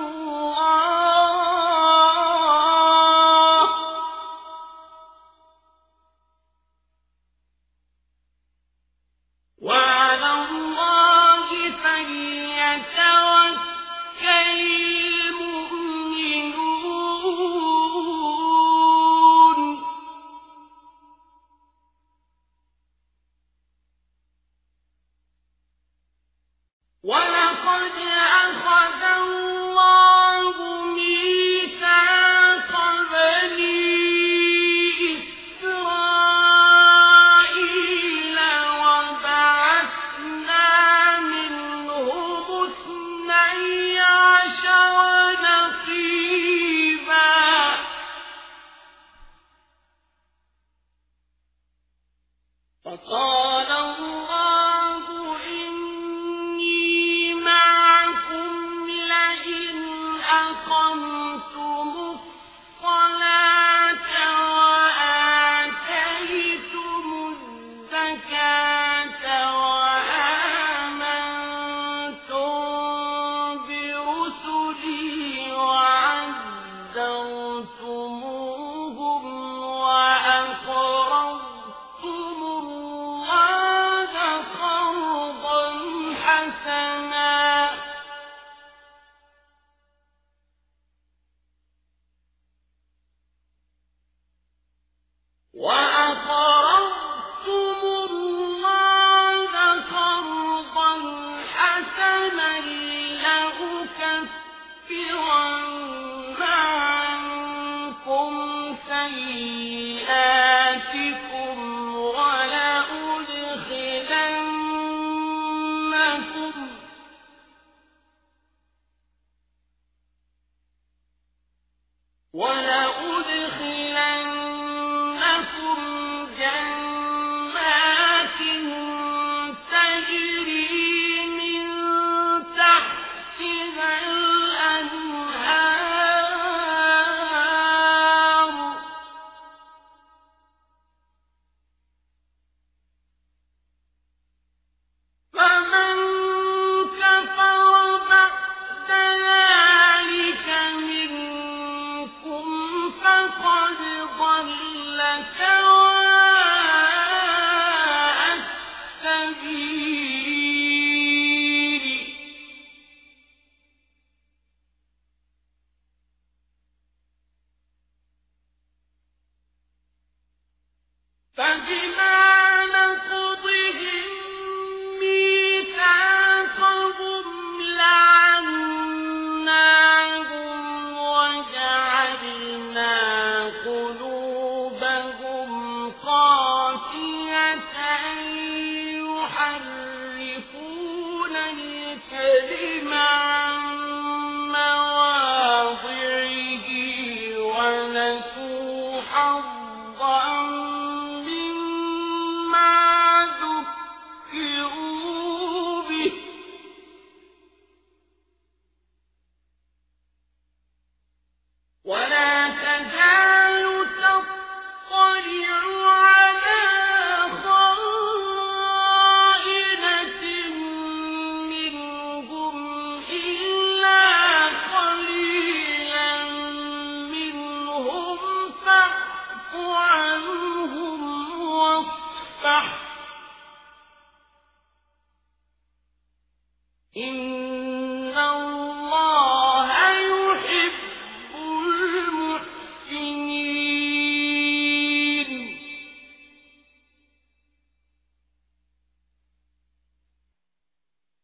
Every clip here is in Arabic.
أقمتم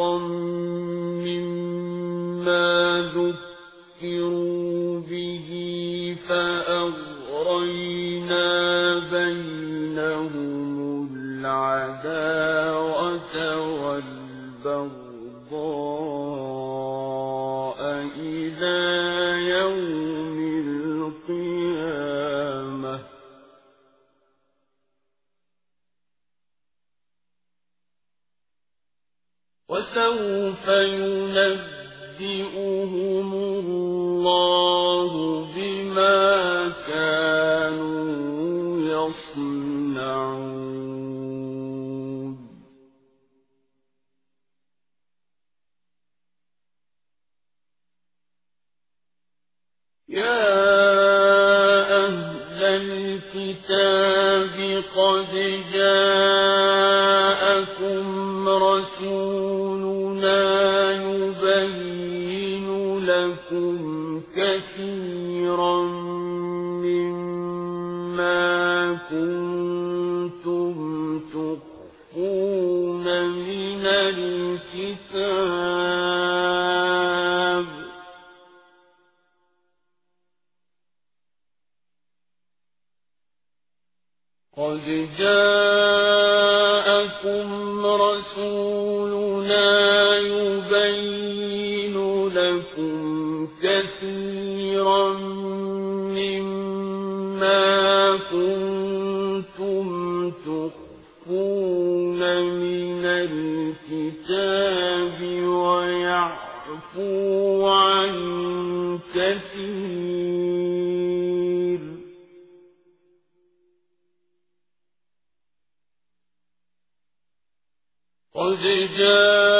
شَيْئًا مِّمَّا ذُكِّرُوا بِهِ فَأَغْرَيْنَا بَيْنَهُمُ الْعَدَاوَةَ وَالْبَغْضَاءَ وسوف ينبئهم الله بما كانوا يصنعون. يا أهل الكتاب قد جاءكم رسول كثيرا مما كنتم تخفون من الكتاب. قد جاءكم رسول الكتاب ويعفو عن كثير. قد جاء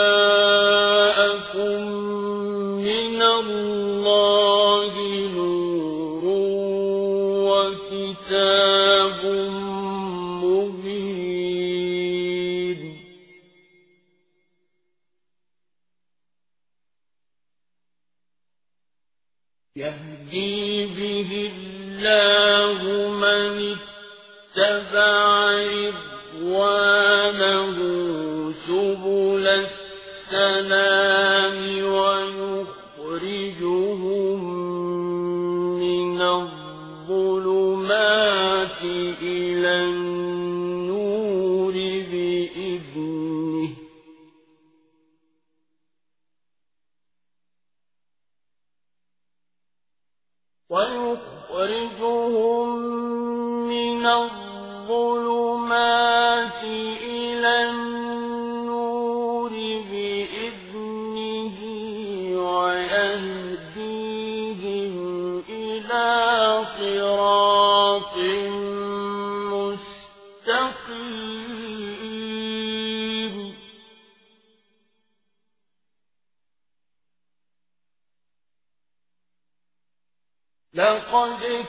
سبل السلام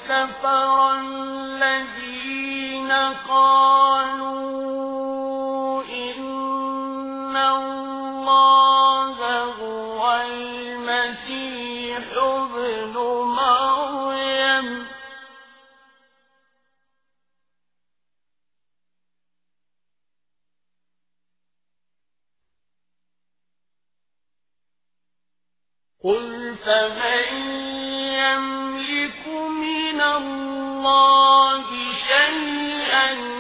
كفر الذين قالوا إن الله هو مريم. قل فمن يملك الله شيئا.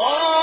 قال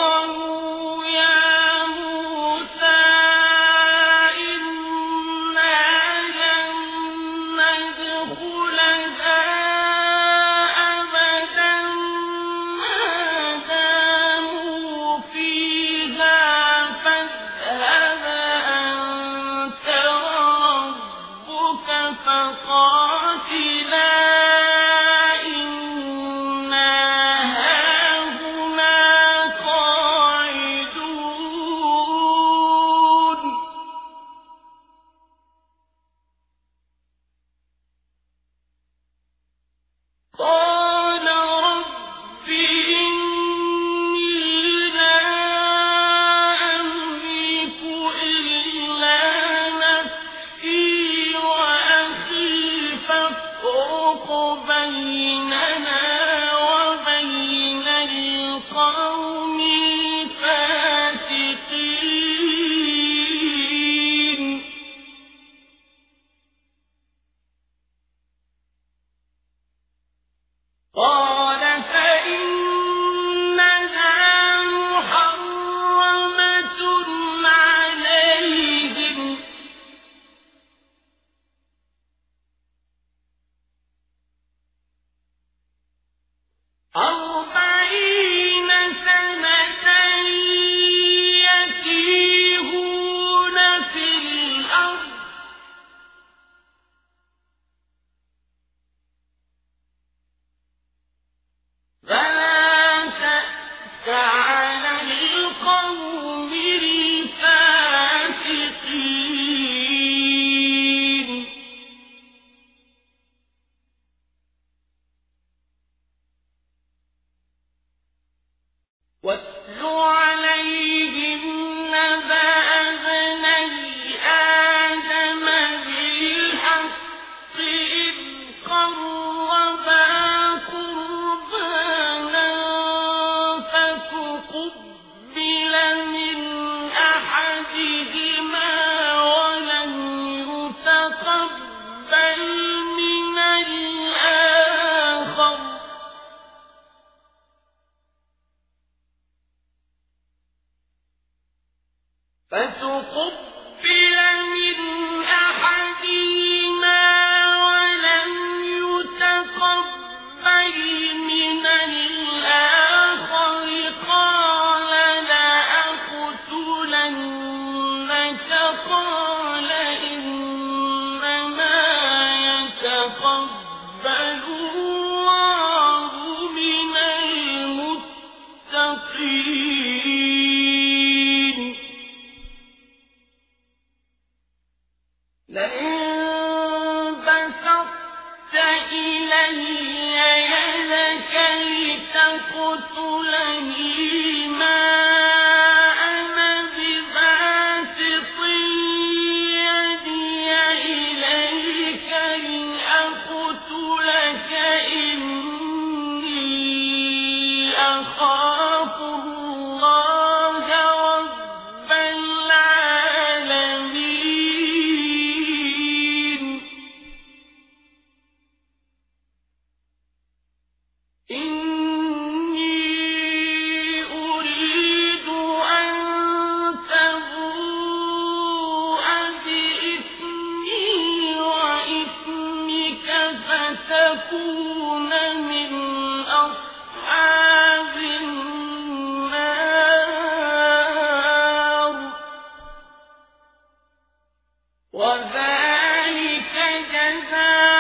قتل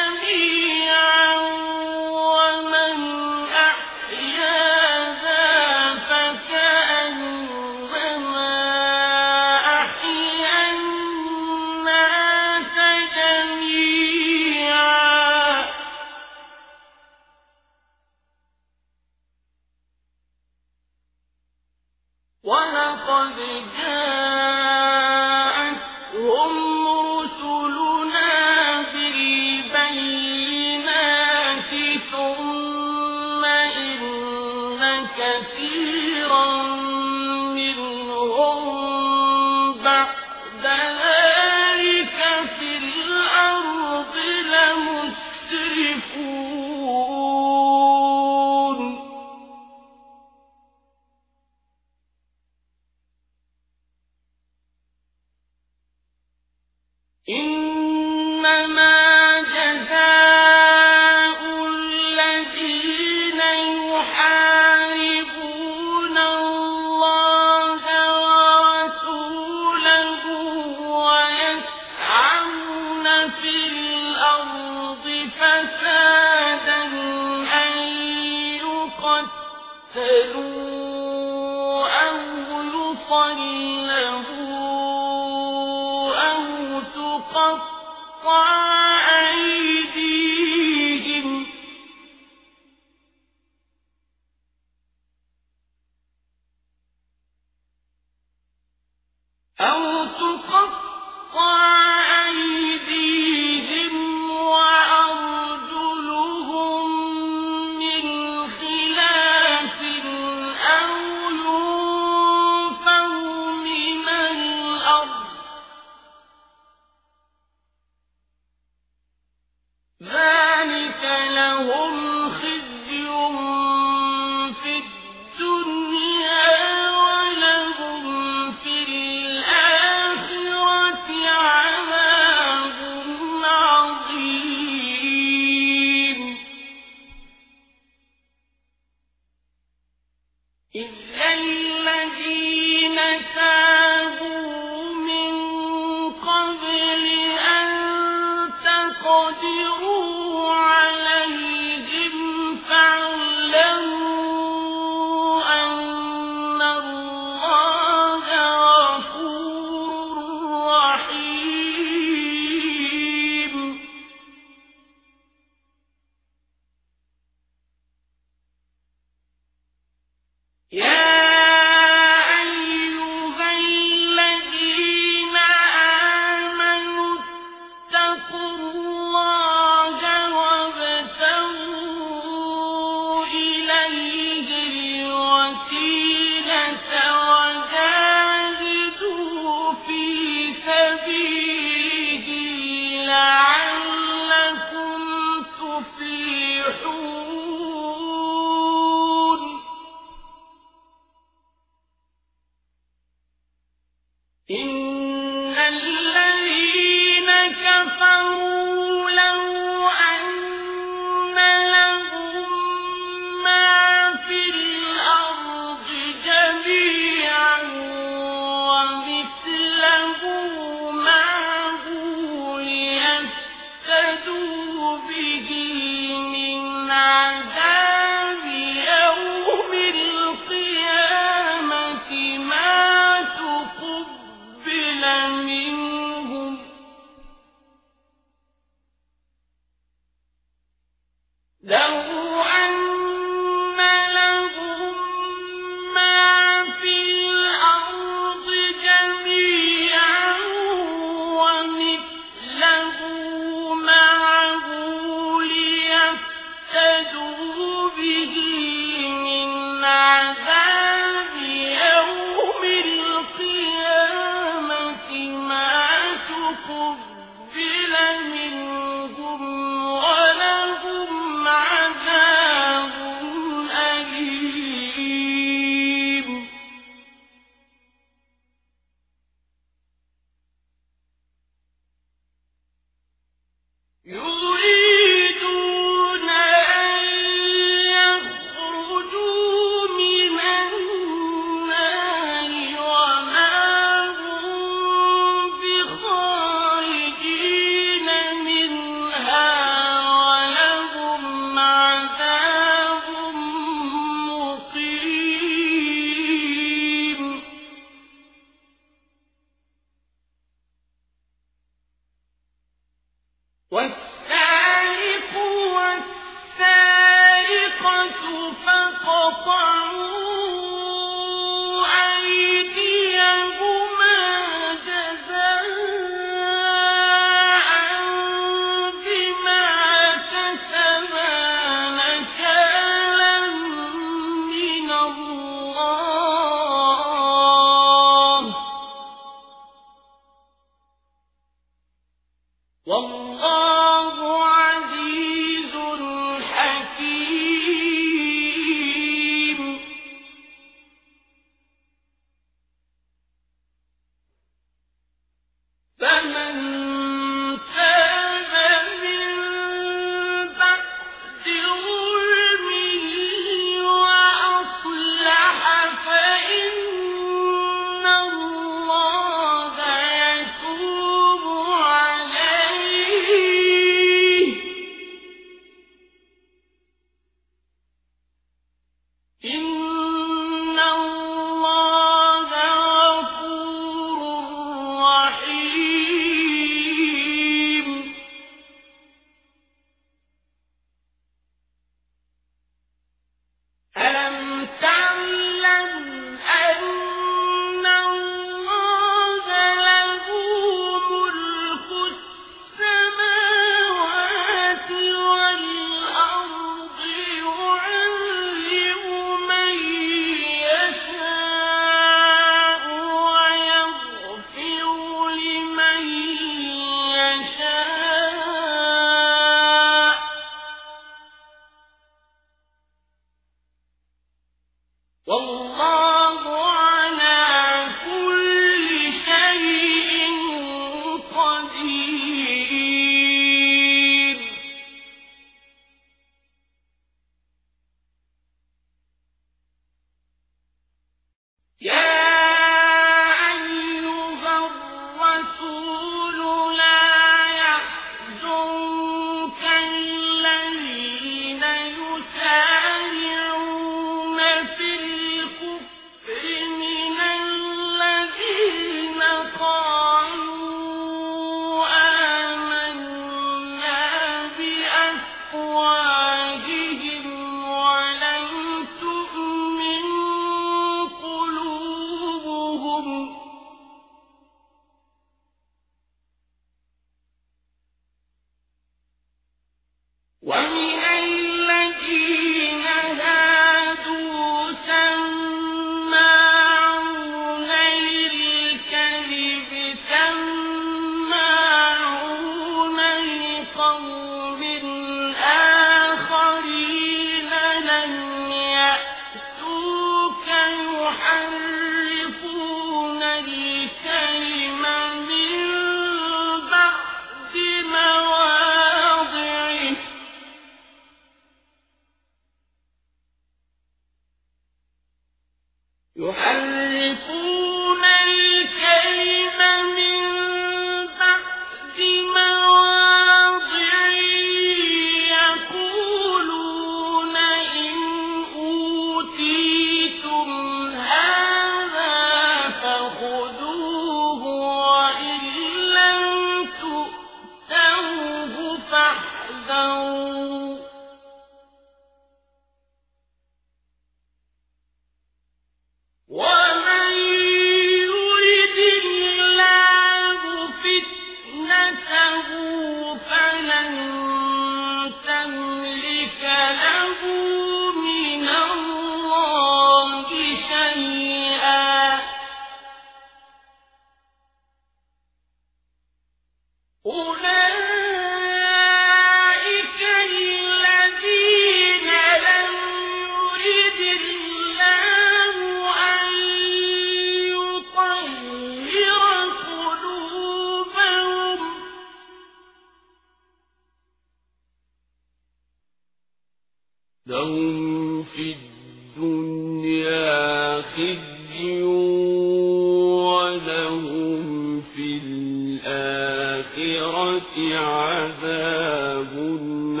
فاحكم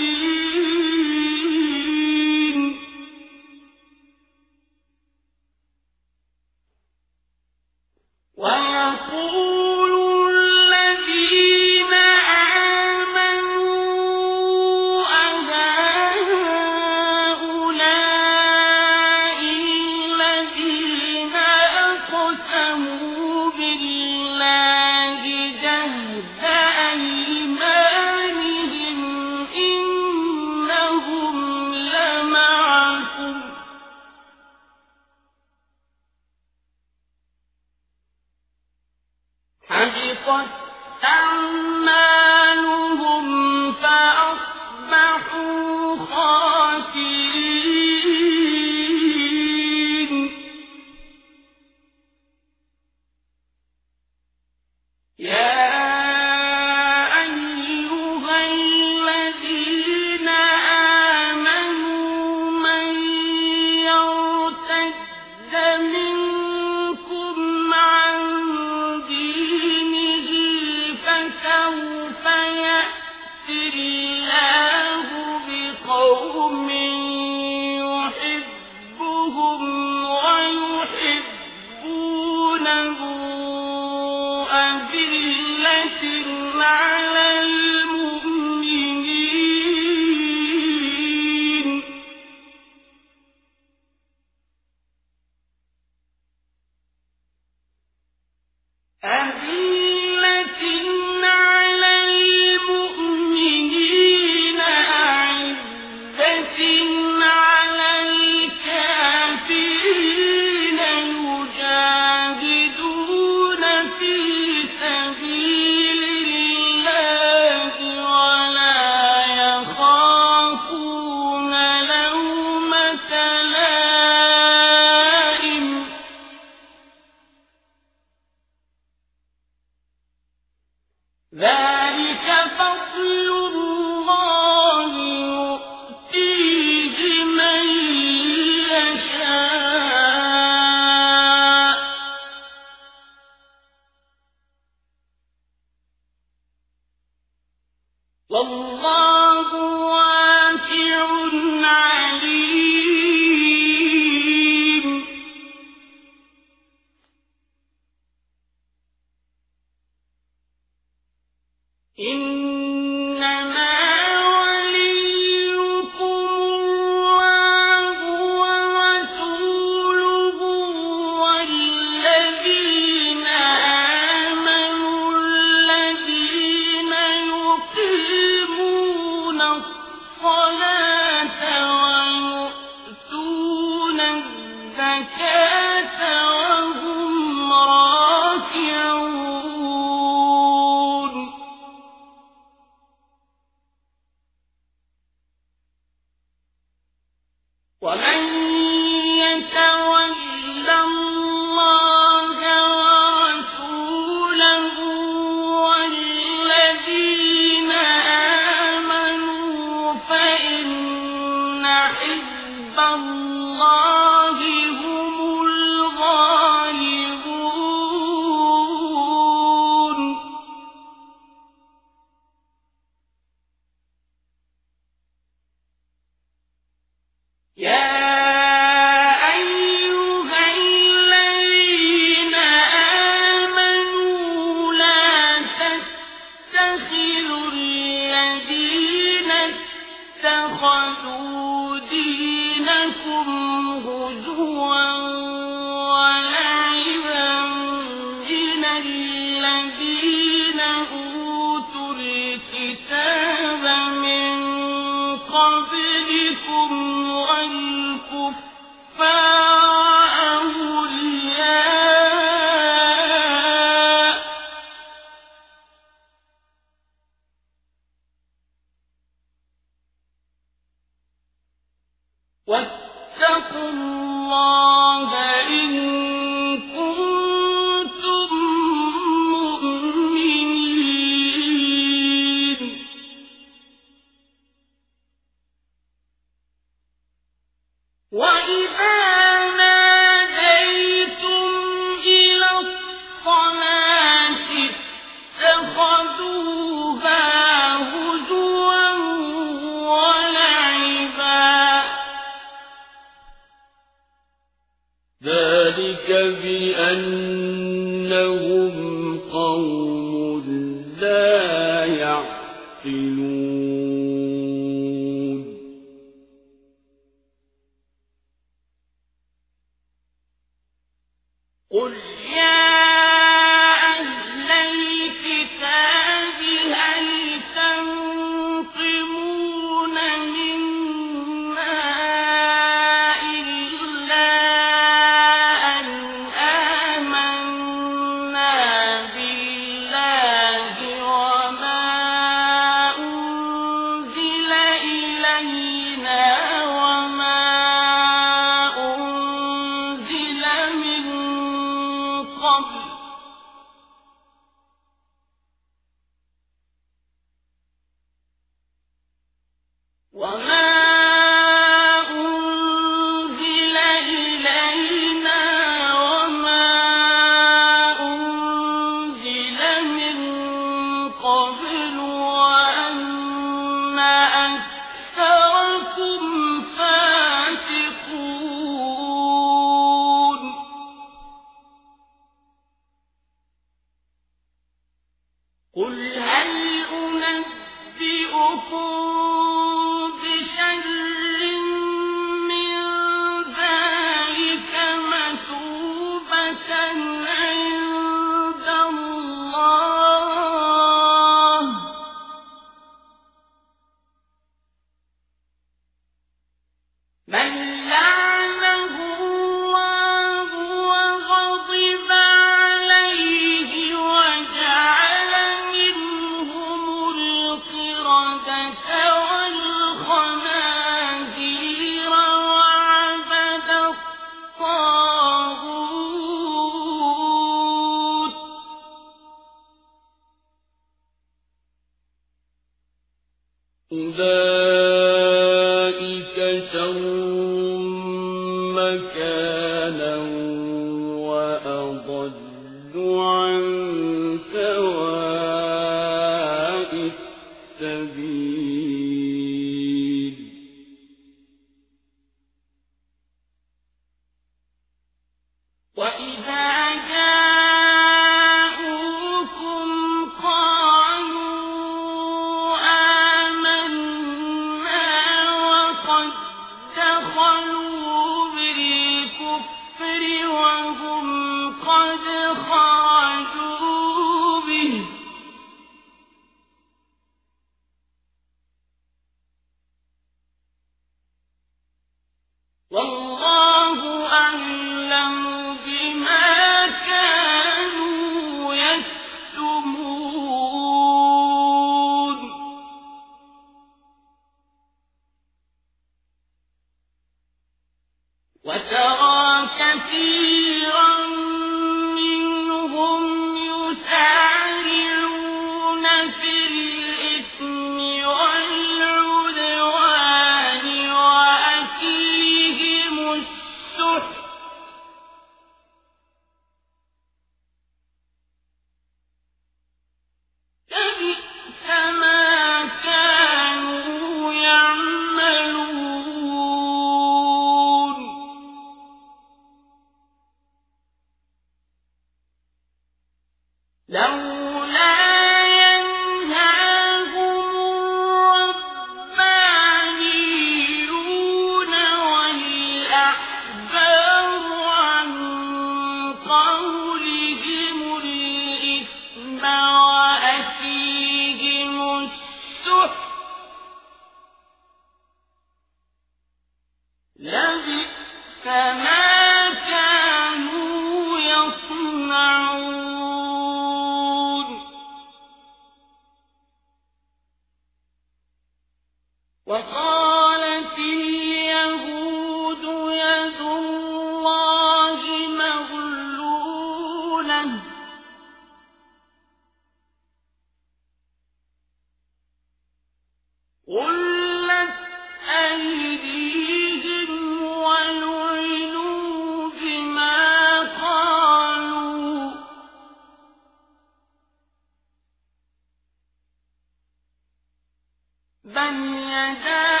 بل يداه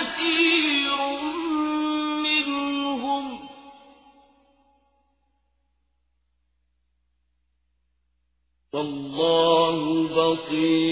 كثير منهم. والله بصير.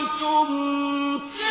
أَطَعْتُمْ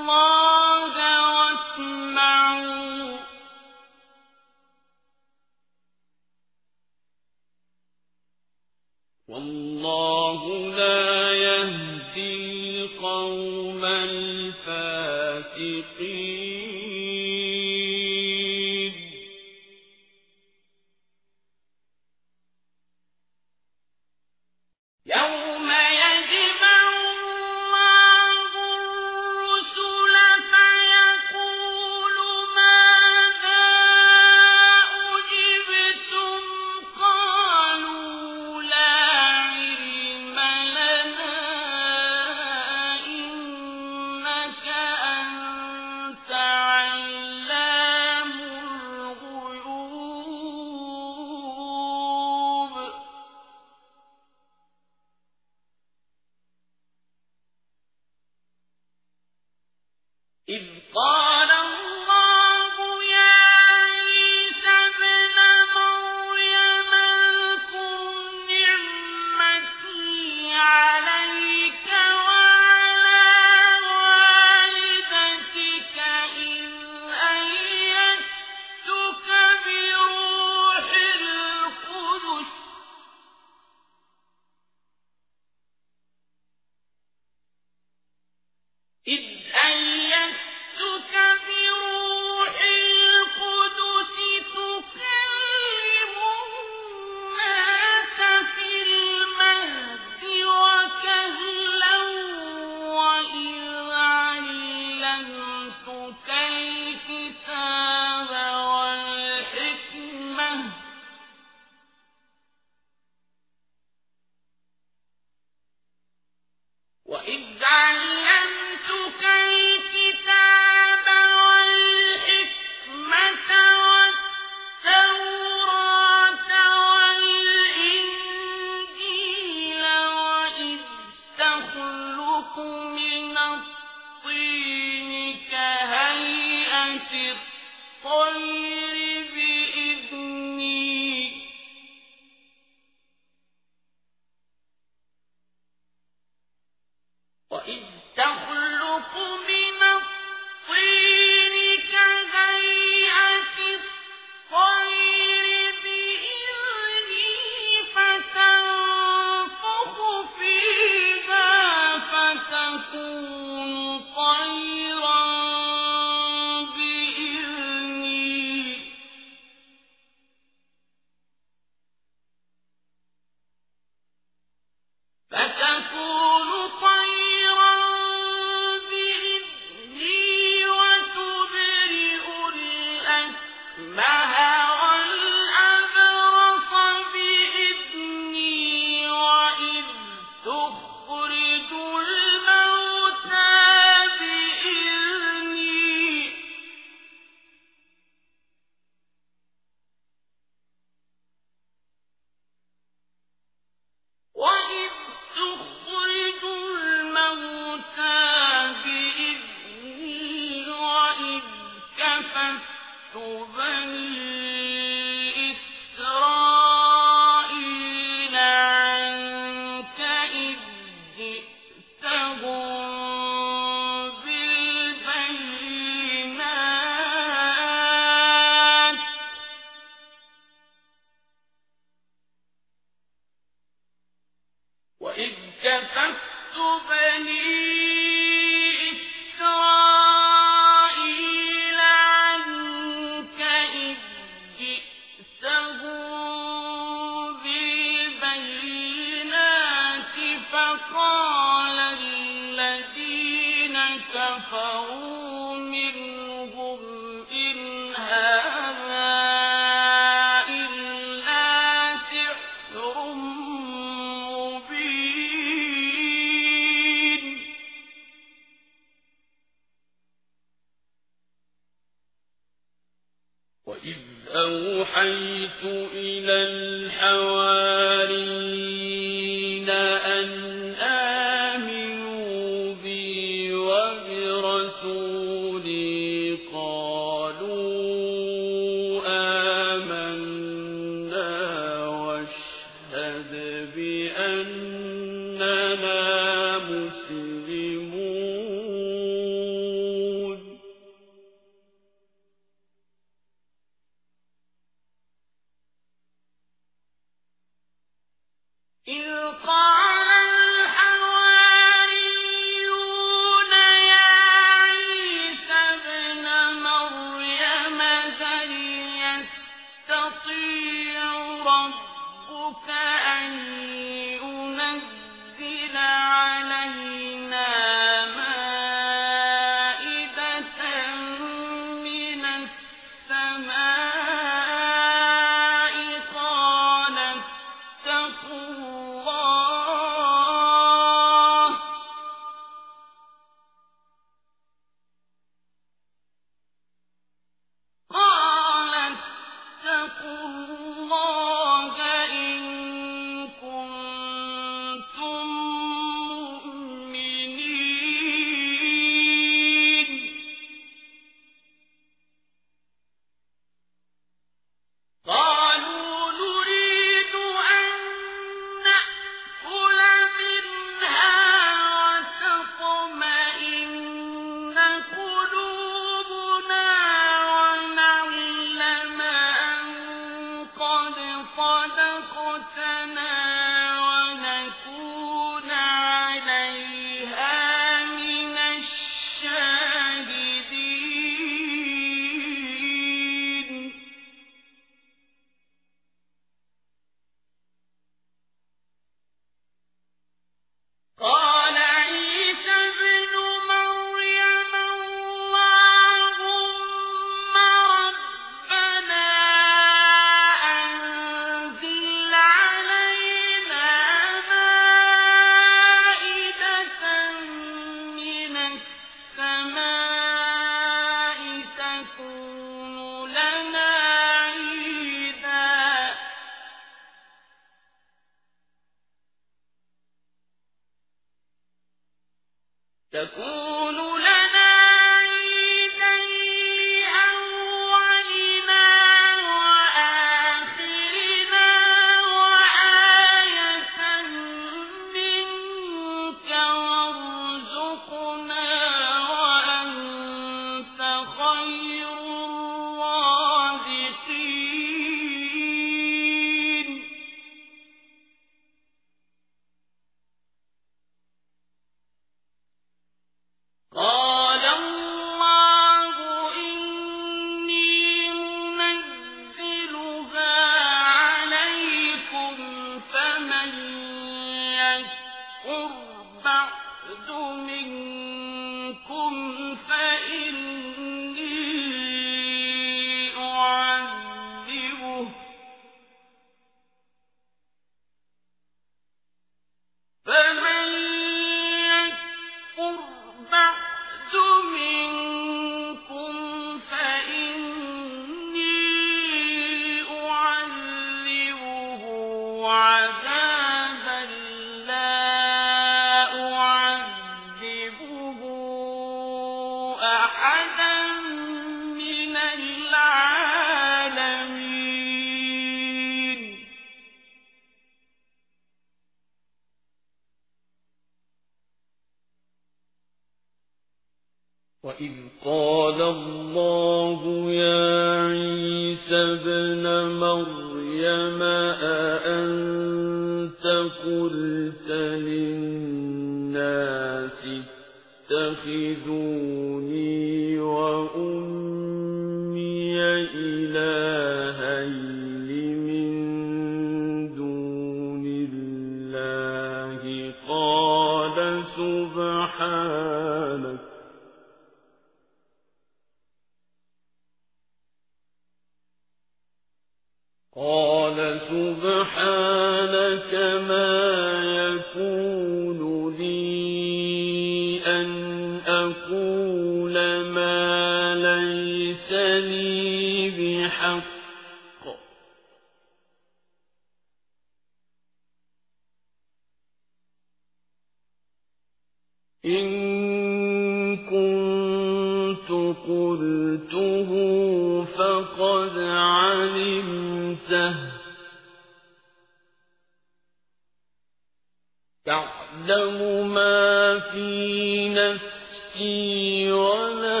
تعلم ما في نفسي ولا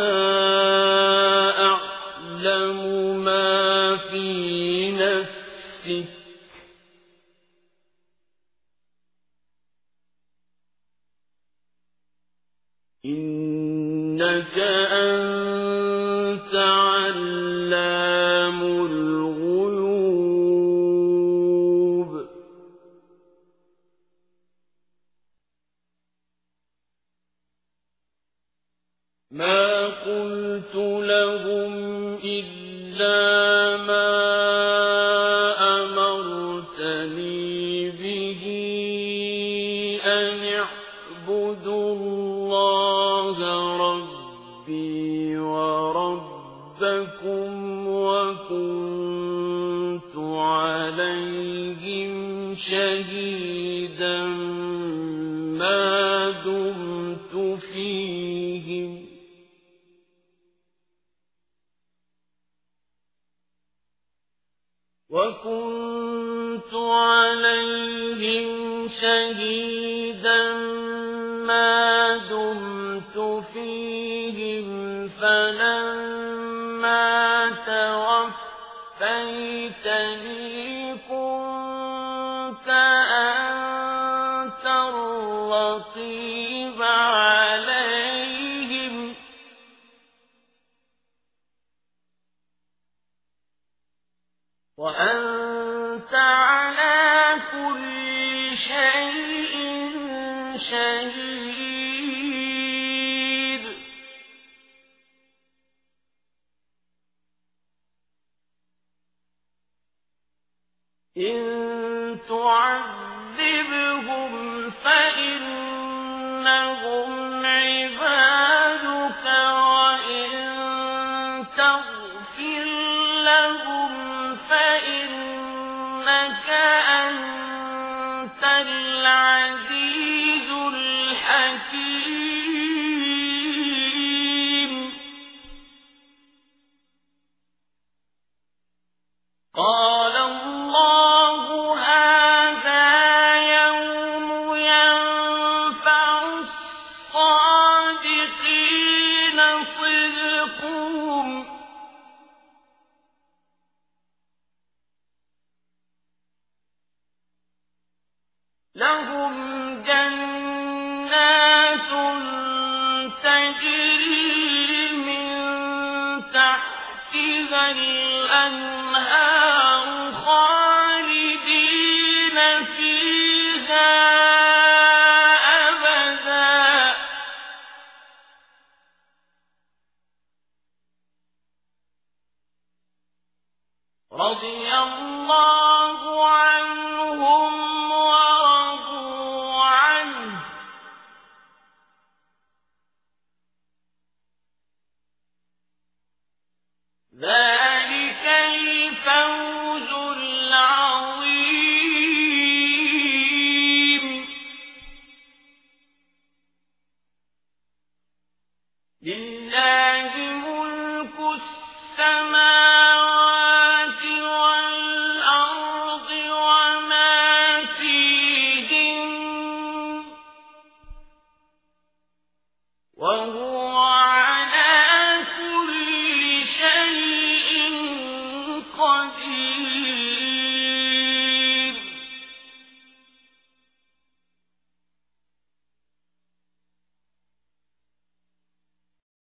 أعلم ما في نفسك.